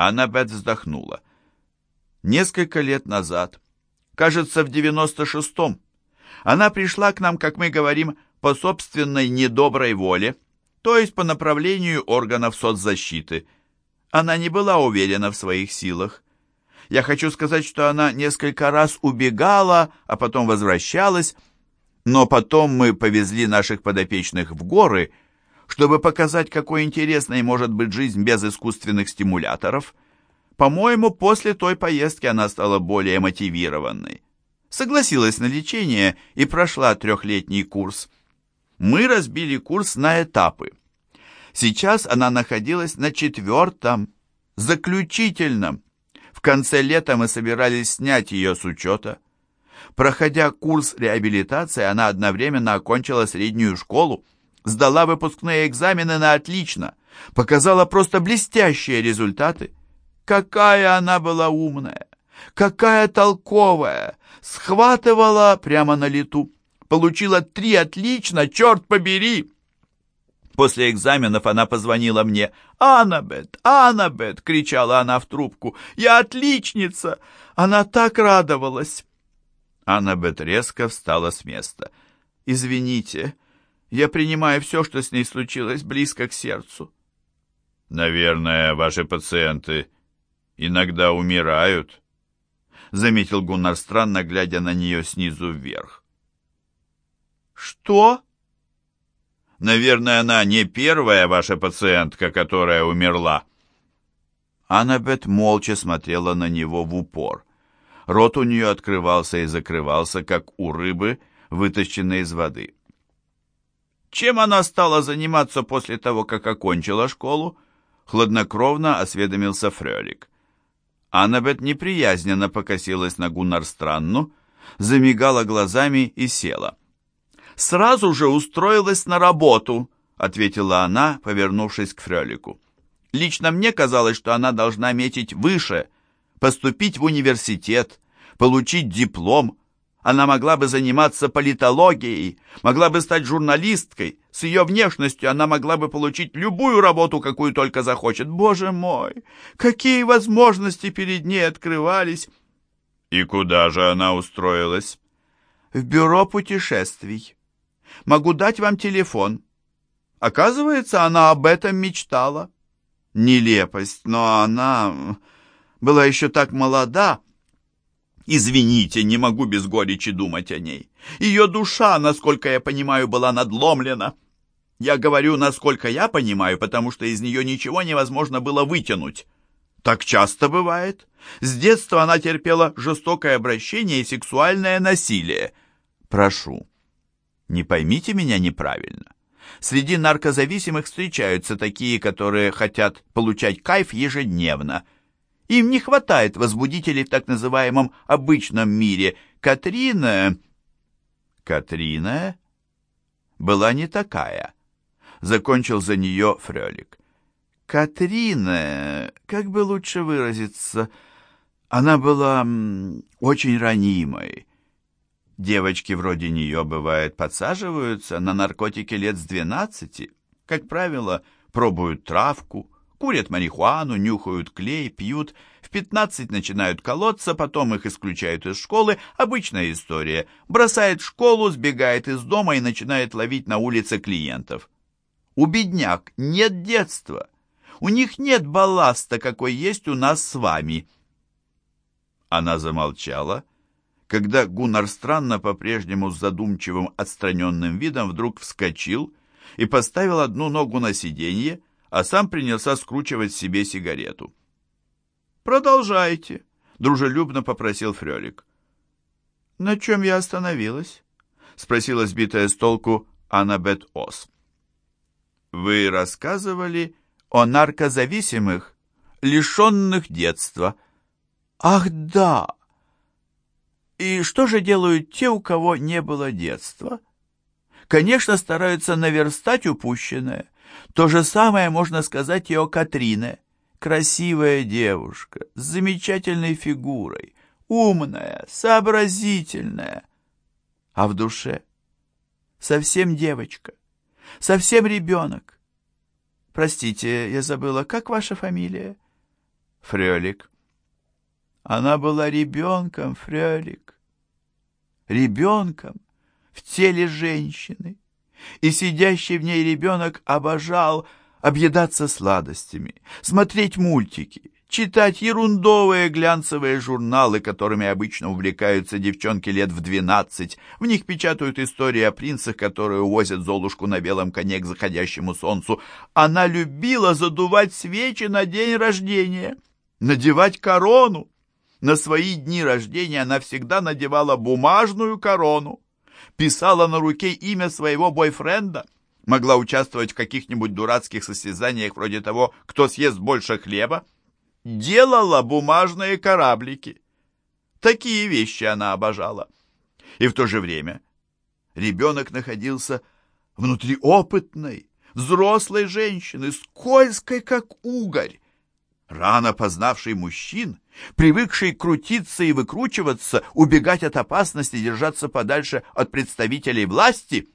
Аннабет вздохнула. Несколько лет назад, кажется, в девяносто шестом, она пришла к нам, как мы говорим, по собственной недоброй воле, то есть по направлению органов соцзащиты. Она не была уверена в своих силах. Я хочу сказать, что она несколько раз убегала, а потом возвращалась, но потом мы повезли наших подопечных в горы, чтобы показать, какой интересной может быть жизнь без искусственных стимуляторов. По-моему, после той поездки она стала более мотивированной. Согласилась на лечение и прошла трехлетний курс. Мы разбили курс на этапы. Сейчас она находилась на четвертом, заключительном. В конце лета мы собирались снять ее с учета. Проходя курс реабилитации, она одновременно окончила среднюю школу, сдала выпускные экзамены на отлично, показала просто блестящие результаты. Какая она была умная, какая толковая, схватывала прямо на лету. Получила три отлично, черт побери! После экзаменов она позвонила мне. «Аннабет! Аннабет!» — кричала она в трубку. «Я отличница!» Она так радовалась. Аннабет резко встала с места. «Извините, я принимаю все, что с ней случилось, близко к сердцу». «Наверное, ваши пациенты иногда умирают», — заметил Гуннар странно, глядя на нее снизу вверх. «Что?» Наверное, она не первая ваша пациентка, которая умерла». Аннабет молча смотрела на него в упор. Рот у нее открывался и закрывался, как у рыбы, вытащенной из воды. Чем она стала заниматься после того, как окончила школу? Хладнокровно осведомился Фрелик. Аннабет неприязненно покосилась на Гуннарстранну, замигала глазами и села сразу же устроилась на работу», — ответила она, повернувшись к Фрелику. «Лично мне казалось, что она должна метить выше, поступить в университет, получить диплом. Она могла бы заниматься политологией, могла бы стать журналисткой. С ее внешностью она могла бы получить любую работу, какую только захочет. Боже мой, какие возможности перед ней открывались!» «И куда же она устроилась?» «В бюро путешествий». Могу дать вам телефон». Оказывается, она об этом мечтала. Нелепость, но она была еще так молода. Извините, не могу без горечи думать о ней. Ее душа, насколько я понимаю, была надломлена. Я говорю, насколько я понимаю, потому что из нее ничего невозможно было вытянуть. Так часто бывает. С детства она терпела жестокое обращение и сексуальное насилие. Прошу, не поймите меня неправильно. Среди наркозависимых встречаются такие, которые хотят получать кайф ежедневно. Им не хватает возбудителей в так называемом обычном мире. Катрина... Катрина была не такая. Закончил за нее Фрелик. Катрина, как бы лучше выразиться, она была очень ранимой, Девочки вроде нее, бывает, подсаживаются на наркотики лет с двенадцати. Как правило, пробуют травку, курят марихуану, нюхают клей, пьют. В пятнадцать начинают колоться, потом их исключают из школы. Обычная история. Бросает школу, сбегает из дома и начинает ловить на улице клиентов. У бедняк нет детства. У них нет балласта, какой есть у нас с вами. Она замолчала когда Гуннар странно по-прежнему с задумчивым отстраненным видом вдруг вскочил и поставил одну ногу на сиденье, а сам принялся скручивать себе сигарету. «Продолжайте», — дружелюбно попросил Фрелик. «На чем я остановилась?» — спросила сбитая с толку Аннабет Ос. «Вы рассказывали о наркозависимых, лишенных детства». «Ах, да!» И что же делают те, у кого не было детства? Конечно, стараются наверстать упущенное. То же самое можно сказать и о Катрине. Красивая девушка, с замечательной фигурой, умная, сообразительная. А в душе совсем девочка, совсем ребенок. Простите, я забыла, как ваша фамилия? Фрелик. Она была ребенком, Фрелик. Ребенком в теле женщины. И сидящий в ней ребенок обожал объедаться сладостями, смотреть мультики, читать ерундовые глянцевые журналы, которыми обычно увлекаются девчонки лет в двенадцать. В них печатают истории о принцах, которые увозят Золушку на белом коне к заходящему солнцу. Она любила задувать свечи на день рождения, надевать корону. На свои дни рождения она всегда надевала бумажную корону, писала на руке имя своего бойфренда, могла участвовать в каких-нибудь дурацких состязаниях вроде того, кто съест больше хлеба, делала бумажные кораблики. Такие вещи она обожала. И в то же время ребенок находился внутри опытной, взрослой женщины, скользкой, как угорь, рано познавший мужчин, привыкший крутиться и выкручиваться, убегать от опасности, держаться подальше от представителей власти.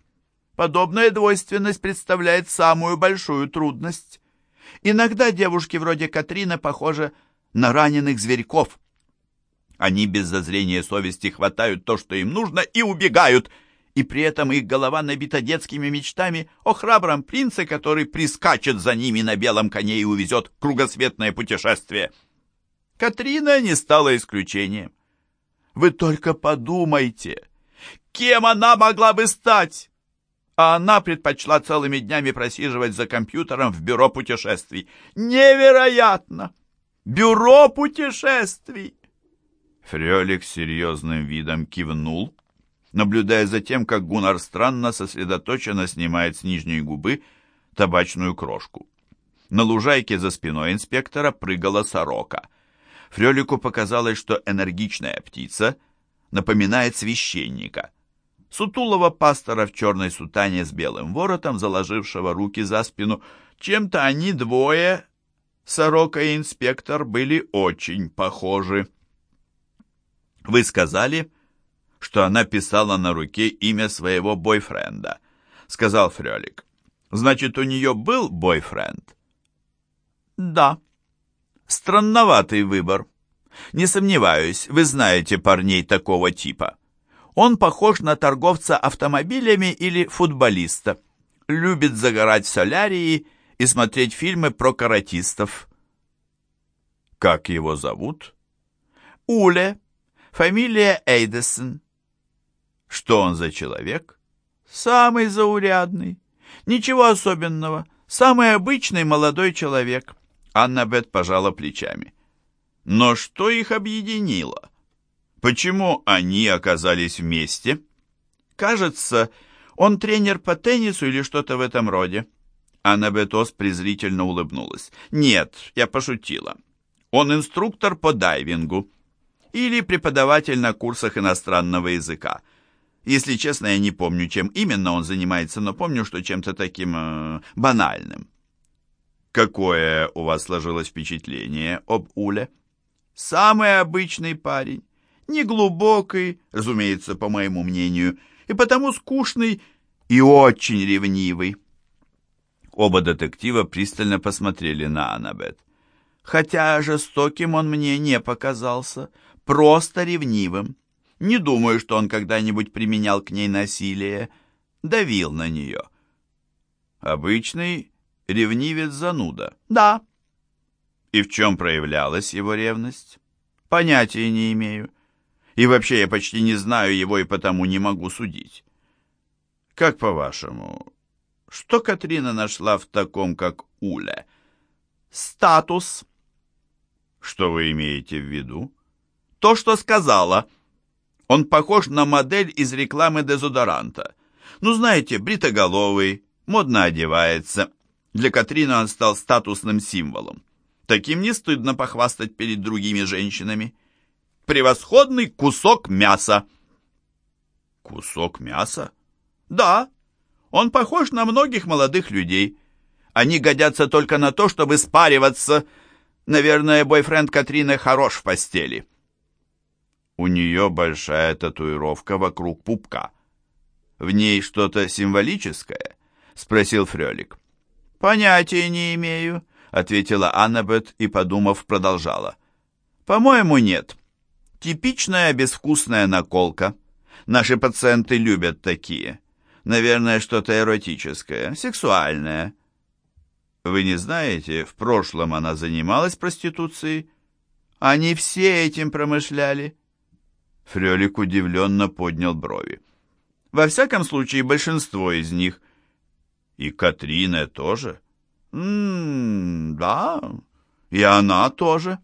Подобная двойственность представляет самую большую трудность. Иногда девушки вроде Катрины похожи на раненых зверьков. Они без зазрения совести хватают то, что им нужно, и убегают, и при этом их голова набита детскими мечтами о храбром принце, который прискачет за ними на белом коне и увезет кругосветное путешествие. Катрина не стала исключением. Вы только подумайте, кем она могла бы стать? а она предпочла целыми днями просиживать за компьютером в бюро путешествий. Невероятно! Бюро путешествий! Фрелик серьезным видом кивнул, наблюдая за тем, как Гуннар странно сосредоточенно снимает с нижней губы табачную крошку. На лужайке за спиной инспектора прыгала сорока. Фрелику показалось, что энергичная птица напоминает священника сутулого пастора в черной сутане с белым воротом, заложившего руки за спину. Чем-то они двое, сорока и инспектор, были очень похожи. Вы сказали, что она писала на руке имя своего бойфренда, сказал Фрелик. Значит, у нее был бойфренд? Да. Странноватый выбор. Не сомневаюсь, вы знаете парней такого типа. Он похож на торговца автомобилями или футболиста. Любит загорать в солярии и смотреть фильмы про каратистов. Как его зовут? Уле. Фамилия Эйдесон. Что он за человек? Самый заурядный. Ничего особенного. Самый обычный молодой человек. Анна Бет пожала плечами. Но что их объединило? Почему они оказались вместе? Кажется, он тренер по теннису или что-то в этом роде. Анна Бетос презрительно улыбнулась. Нет, я пошутила. Он инструктор по дайвингу или преподаватель на курсах иностранного языка. Если честно, я не помню, чем именно он занимается, но помню, что чем-то таким э, банальным. Какое у вас сложилось впечатление об Уле? Самый обычный парень неглубокий, разумеется, по моему мнению, и потому скучный и очень ревнивый. Оба детектива пристально посмотрели на Аннабет. Хотя жестоким он мне не показался, просто ревнивым. Не думаю, что он когда-нибудь применял к ней насилие, давил на нее. Обычный ревнивец-зануда. Да. И в чем проявлялась его ревность? Понятия не имею. И вообще я почти не знаю его и потому не могу судить. Как по-вашему, что Катрина нашла в таком, как Уля? Статус. Что вы имеете в виду? То, что сказала. Он похож на модель из рекламы дезодоранта. Ну, знаете, бритоголовый, модно одевается. Для Катрины он стал статусным символом. Таким не стыдно похвастать перед другими женщинами превосходный кусок мяса. Кусок мяса? Да, он похож на многих молодых людей. Они годятся только на то, чтобы спариваться. Наверное, бойфренд Катрины хорош в постели. У нее большая татуировка вокруг пупка. В ней что-то символическое? Спросил Фрелик. Понятия не имею, ответила Аннабет и, подумав, продолжала. По-моему, нет. Типичная безвкусная наколка. Наши пациенты любят такие. Наверное, что-то эротическое, сексуальное. Вы не знаете, в прошлом она занималась проституцией? Они все этим промышляли. Фрелик удивленно поднял брови. Во всяком случае, большинство из них. И Катрина тоже. М да, и она тоже.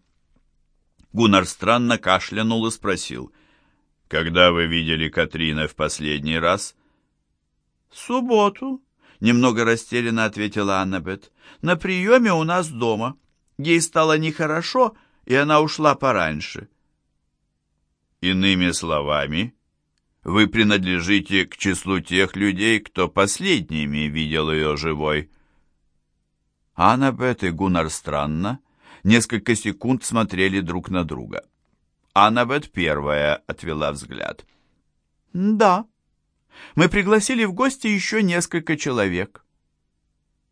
Гуннар странно кашлянул и спросил. «Когда вы видели Катрина в последний раз?» «В субботу», — немного растерянно ответила Аннабет. «На приеме у нас дома. Ей стало нехорошо, и она ушла пораньше». «Иными словами, вы принадлежите к числу тех людей, кто последними видел ее живой». Аннабет и Гуннар странно несколько секунд смотрели друг на друга. Аннабет первая отвела взгляд. «Да, мы пригласили в гости еще несколько человек».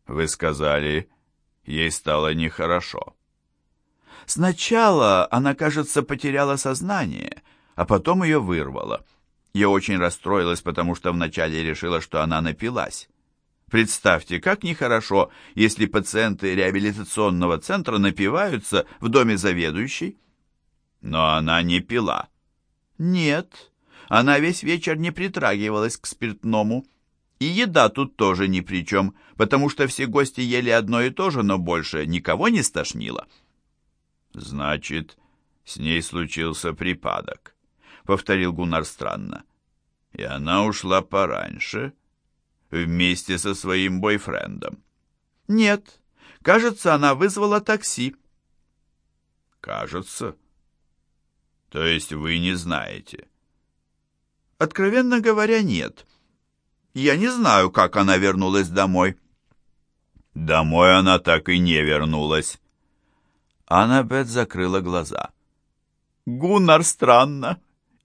«Вы сказали, ей стало нехорошо». «Сначала она, кажется, потеряла сознание, а потом ее вырвало. Я очень расстроилась, потому что вначале решила, что она напилась. Представьте, как нехорошо, если пациенты реабилитационного центра напиваются в доме заведующей. Но она не пила. Нет, она весь вечер не притрагивалась к спиртному. И еда тут тоже ни при чем, потому что все гости ели одно и то же, но больше никого не стошнило. Значит, с ней случился припадок, повторил Гуннар странно. И она ушла пораньше, вместе со своим бойфрендом. Нет, кажется, она вызвала такси. Кажется? То есть вы не знаете? Откровенно говоря, нет. Я не знаю, как она вернулась домой. Домой она так и не вернулась. Аннабет закрыла глаза. «Гуннар, странно.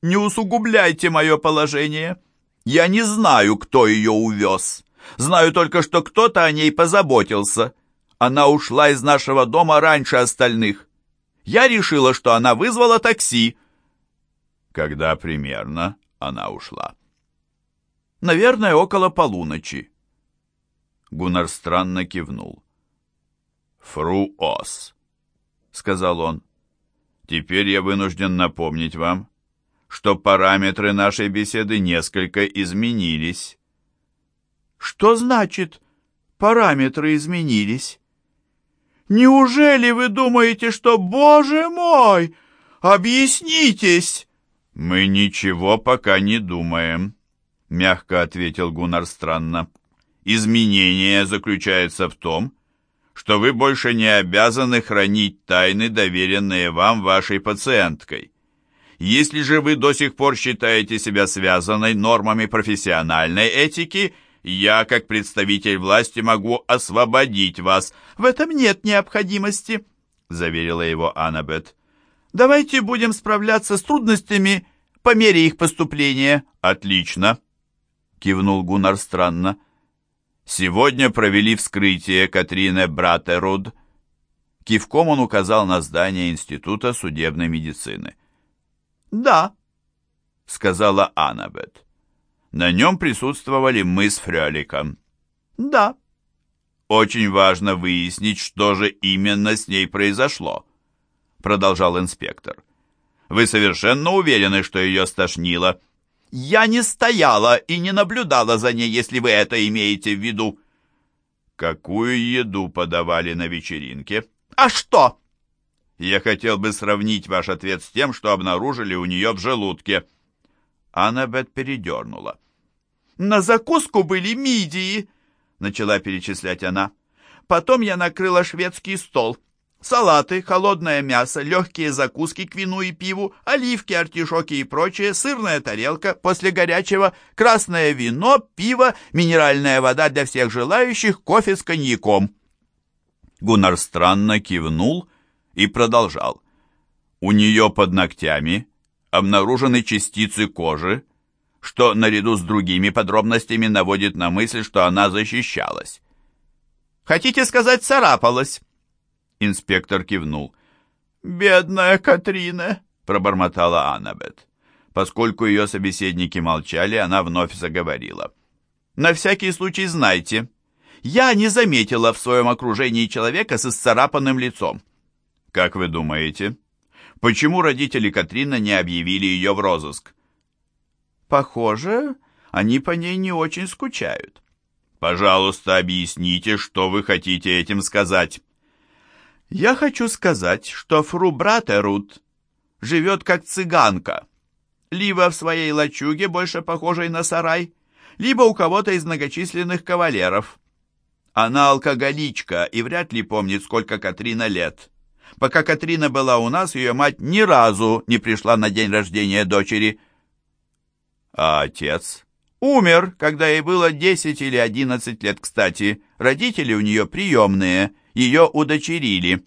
Не усугубляйте мое положение. Я не знаю, кто ее увез. Знаю только, что кто-то о ней позаботился. Она ушла из нашего дома раньше остальных. Я решила, что она вызвала такси. Когда примерно она ушла? Наверное, около полуночи. Гуннар странно кивнул. «Фру Ос», — сказал он. «Теперь я вынужден напомнить вам, что параметры нашей беседы несколько изменились». «Что значит параметры изменились?» «Неужели вы думаете, что, боже мой, объяснитесь?» «Мы ничего пока не думаем», — мягко ответил Гуннар странно. «Изменение заключается в том, что вы больше не обязаны хранить тайны, доверенные вам вашей пациенткой. Если же вы до сих пор считаете себя связанной нормами профессиональной этики, я, как представитель власти, могу освободить вас. В этом нет необходимости, заверила его Аннабет. Давайте будем справляться с трудностями по мере их поступления. Отлично, кивнул Гуннар странно. Сегодня провели вскрытие Катрины Братеруд. Кивком он указал на здание Института судебной медицины. «Да», — сказала Аннабет. На нем присутствовали мы с Фреликом. «Да». «Очень важно выяснить, что же именно с ней произошло», — продолжал инспектор. «Вы совершенно уверены, что ее стошнило?» «Я не стояла и не наблюдала за ней, если вы это имеете в виду». «Какую еду подавали на вечеринке?» «А что?» Я хотел бы сравнить ваш ответ с тем, что обнаружили у нее в желудке». Аннабет передернула. «На закуску были мидии», — начала перечислять она. «Потом я накрыла шведский стол. Салаты, холодное мясо, легкие закуски к вину и пиву, оливки, артишоки и прочее, сырная тарелка, после горячего красное вино, пиво, минеральная вода для всех желающих, кофе с коньяком». Гуннар странно кивнул и продолжал. У нее под ногтями обнаружены частицы кожи, что наряду с другими подробностями наводит на мысль, что она защищалась. «Хотите сказать, царапалась?» Инспектор кивнул. «Бедная Катрина!» — пробормотала Аннабет. Поскольку ее собеседники молчали, она вновь заговорила. «На всякий случай знайте, я не заметила в своем окружении человека с исцарапанным лицом». «Как вы думаете, почему родители Катрина не объявили ее в розыск?» «Похоже, они по ней не очень скучают». «Пожалуйста, объясните, что вы хотите этим сказать». «Я хочу сказать, что фру Братерут живет как цыганка, либо в своей лачуге, больше похожей на сарай, либо у кого-то из многочисленных кавалеров. Она алкоголичка и вряд ли помнит, сколько Катрина лет. Пока Катрина была у нас, ее мать ни разу не пришла на день рождения дочери. А отец? Умер, когда ей было 10 или 11 лет, кстати. Родители у нее приемные, ее удочерили.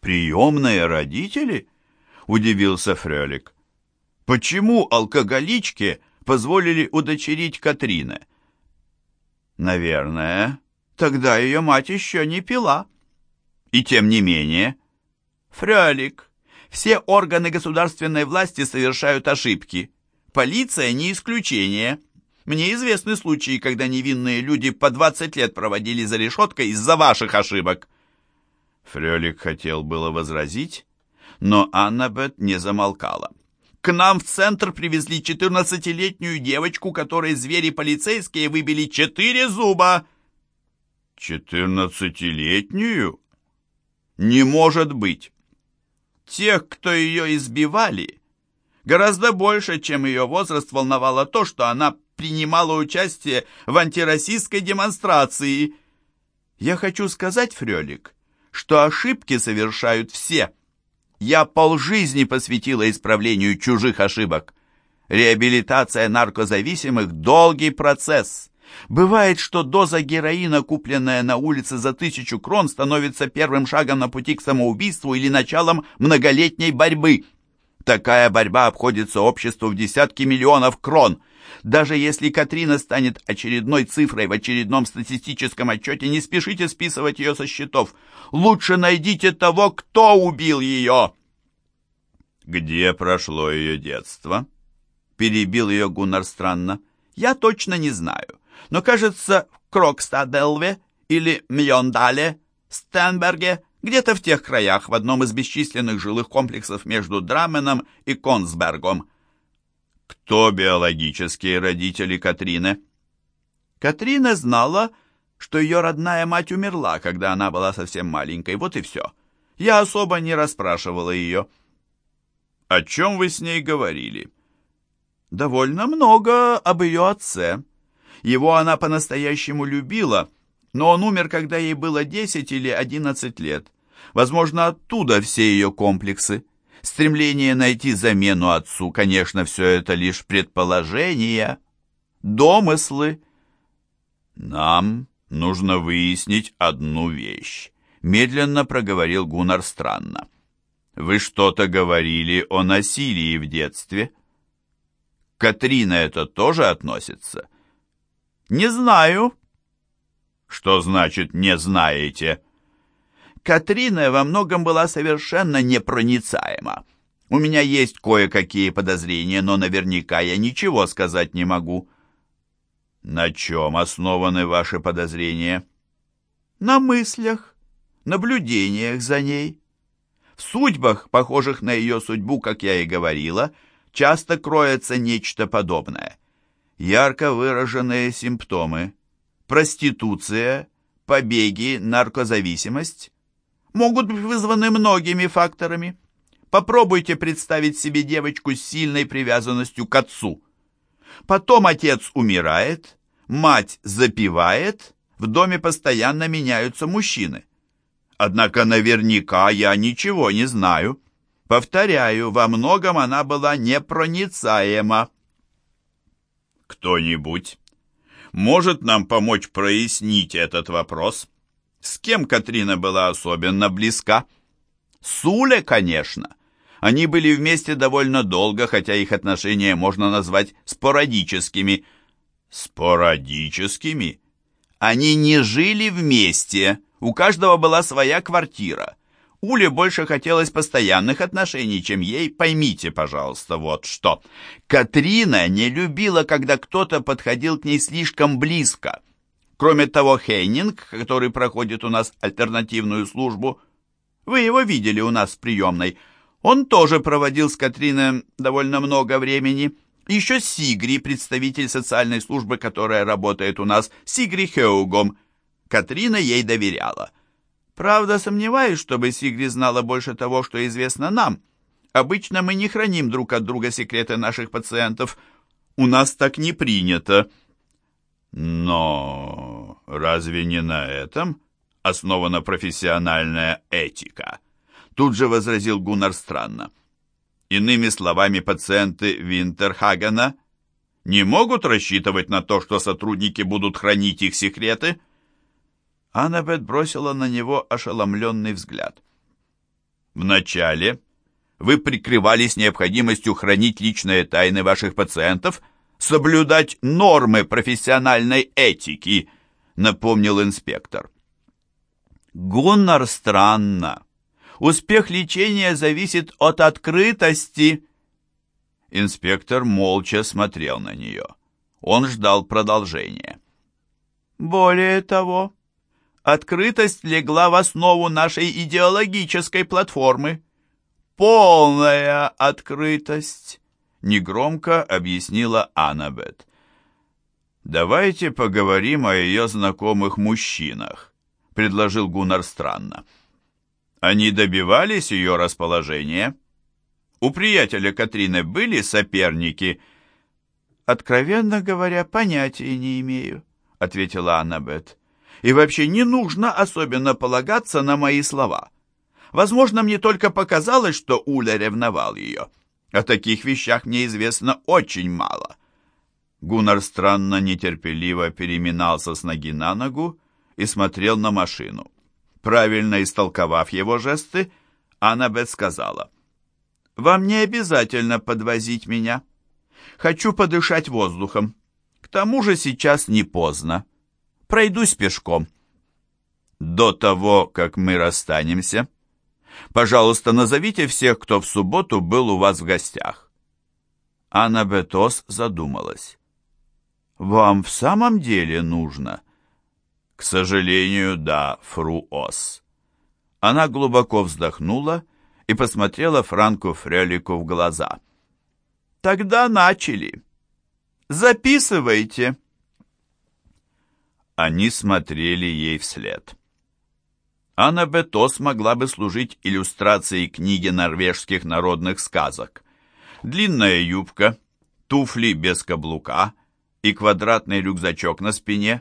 «Приемные родители?» — удивился Фрелик. Почему алкоголичке позволили удочерить Катрина? Наверное, тогда ее мать еще не пила. И тем не менее... Фрелик, все органы государственной власти совершают ошибки. Полиция не исключение. Мне известны случаи, когда невинные люди по 20 лет проводили за решеткой из-за ваших ошибок. Фрелик хотел было возразить, но Аннабет не замолкала. К нам в центр привезли 14-летнюю девочку, которой звери полицейские выбили четыре зуба. Четырнадцатилетнюю? Не может быть. Тех, кто ее избивали, гораздо больше, чем ее возраст, волновало то, что она принимала участие в антироссийской демонстрации. Я хочу сказать, Фрелик, что ошибки совершают все – я полжизни посвятила исправлению чужих ошибок. Реабилитация наркозависимых – долгий процесс. Бывает, что доза героина, купленная на улице за тысячу крон, становится первым шагом на пути к самоубийству или началом многолетней борьбы. Такая борьба обходится обществу в десятки миллионов крон. Даже если Катрина станет очередной цифрой в очередном статистическом отчете, не спешите списывать ее со счетов. Лучше найдите того, кто убил ее. Где прошло ее детство? Перебил ее Гуннар странно. Я точно не знаю, но, кажется, в Крокстаделве или Мьондале, Стенберге, где-то в тех краях, в одном из бесчисленных жилых комплексов между Драменом и Консбергом. Кто биологические родители Катрины? Катрина знала, что ее родная мать умерла, когда она была совсем маленькой, вот и все. Я особо не расспрашивала ее. «О чем вы с ней говорили?» «Довольно много об ее отце. Его она по-настоящему любила, но он умер, когда ей было 10 или 11 лет. Возможно, оттуда все ее комплексы. Стремление найти замену отцу, конечно, все это лишь предположения, домыслы. Нам нужно выяснить одну вещь, медленно проговорил Гуннар странно. Вы что-то говорили о насилии в детстве? Катрина это тоже относится? Не знаю. Что значит «не знаете»? Катрина во многом была совершенно непроницаема. У меня есть кое-какие подозрения, но наверняка я ничего сказать не могу. На чем основаны ваши подозрения? На мыслях, наблюдениях за ней. В судьбах, похожих на ее судьбу, как я и говорила, часто кроется нечто подобное. Ярко выраженные симптомы. Проституция, побеги, наркозависимость могут быть вызваны многими факторами. Попробуйте представить себе девочку с сильной привязанностью к отцу. Потом отец умирает, мать запивает, в доме постоянно меняются мужчины. Однако наверняка я ничего не знаю. Повторяю, во многом она была непроницаема. Кто-нибудь может нам помочь прояснить этот вопрос? С кем Катрина была особенно близка? Суле, конечно. Они были вместе довольно долго, хотя их отношения можно назвать спорадическими. Спорадическими? Они не жили вместе, У каждого была своя квартира. Уле больше хотелось постоянных отношений, чем ей. Поймите, пожалуйста, вот что. Катрина не любила, когда кто-то подходил к ней слишком близко. Кроме того, Хейнинг, который проходит у нас альтернативную службу, вы его видели у нас в приемной, он тоже проводил с Катриной довольно много времени. Еще Сигри, представитель социальной службы, которая работает у нас, Сигри Хеугом. Катрина ей доверяла. Правда, сомневаюсь, чтобы Сигри знала больше того, что известно нам. Обычно мы не храним друг от друга секреты наших пациентов. У нас так не принято. Но разве не на этом основана профессиональная этика? Тут же возразил Гуннар странно. Иными словами, пациенты Винтерхагена не могут рассчитывать на то, что сотрудники будут хранить их секреты, Аннабет бросила на него ошеломленный взгляд. «Вначале вы прикрывались необходимостью хранить личные тайны ваших пациентов, соблюдать нормы профессиональной этики», напомнил инспектор. «Гуннар странно. Успех лечения зависит от открытости». Инспектор молча смотрел на нее. Он ждал продолжения. «Более того», Открытость легла в основу нашей идеологической платформы. Полная открытость, негромко объяснила Аннабет. «Давайте поговорим о ее знакомых мужчинах», — предложил Гуннар странно. «Они добивались ее расположения? У приятеля Катрины были соперники?» «Откровенно говоря, понятия не имею», — ответила Аннабет и вообще не нужно особенно полагаться на мои слова. Возможно, мне только показалось, что Уля ревновал ее. О таких вещах мне известно очень мало. Гуннар странно нетерпеливо переминался с ноги на ногу и смотрел на машину. Правильно истолковав его жесты, Аннабет сказала, «Вам не обязательно подвозить меня. Хочу подышать воздухом. К тому же сейчас не поздно» пройдусь пешком. До того, как мы расстанемся, пожалуйста, назовите всех, кто в субботу был у вас в гостях. Анна Бетос задумалась. «Вам в самом деле нужно?» «К сожалению, да, фру Ос». Она глубоко вздохнула и посмотрела Франку Фрелику в глаза. «Тогда начали. Записывайте». Они смотрели ей вслед. Анна Бетос могла бы служить иллюстрацией книги норвежских народных сказок. Длинная юбка, туфли без каблука и квадратный рюкзачок на спине.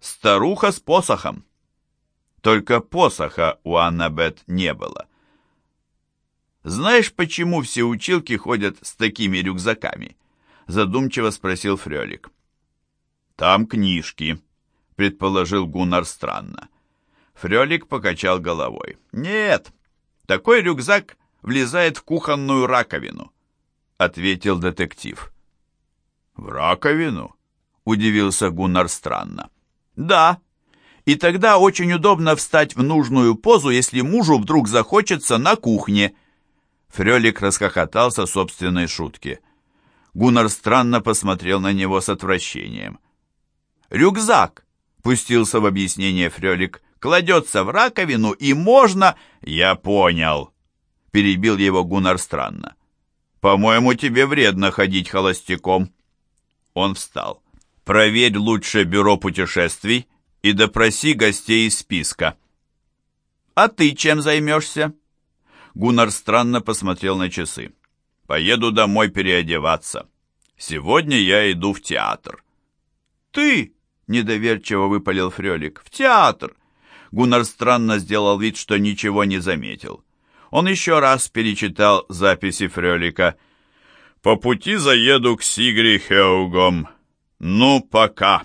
Старуха с посохом. Только посоха у Аннабет не было. «Знаешь, почему все училки ходят с такими рюкзаками?» задумчиво спросил Фрелик. «Там книжки», предположил Гуннар странно. Фрелик покачал головой. «Нет, такой рюкзак влезает в кухонную раковину», — ответил детектив. «В раковину?» — удивился Гуннар странно. «Да, и тогда очень удобно встать в нужную позу, если мужу вдруг захочется на кухне». Фрелик расхохотался собственной шутке. Гуннар странно посмотрел на него с отвращением. «Рюкзак! Пустился в объяснение Фрелик. Кладется в раковину и можно... Я понял. Перебил его Гуннар странно. По-моему, тебе вредно ходить холостяком. Он встал. Проверь лучше бюро путешествий и допроси гостей из списка. А ты чем займешься? Гуннар странно посмотрел на часы. Поеду домой переодеваться. Сегодня я иду в театр. Ты? Недоверчиво выпалил Фрелик. «В театр!» Гуннар странно сделал вид, что ничего не заметил. Он еще раз перечитал записи Фрелика. «По пути заеду к Сигри Хеугом. Ну, пока!»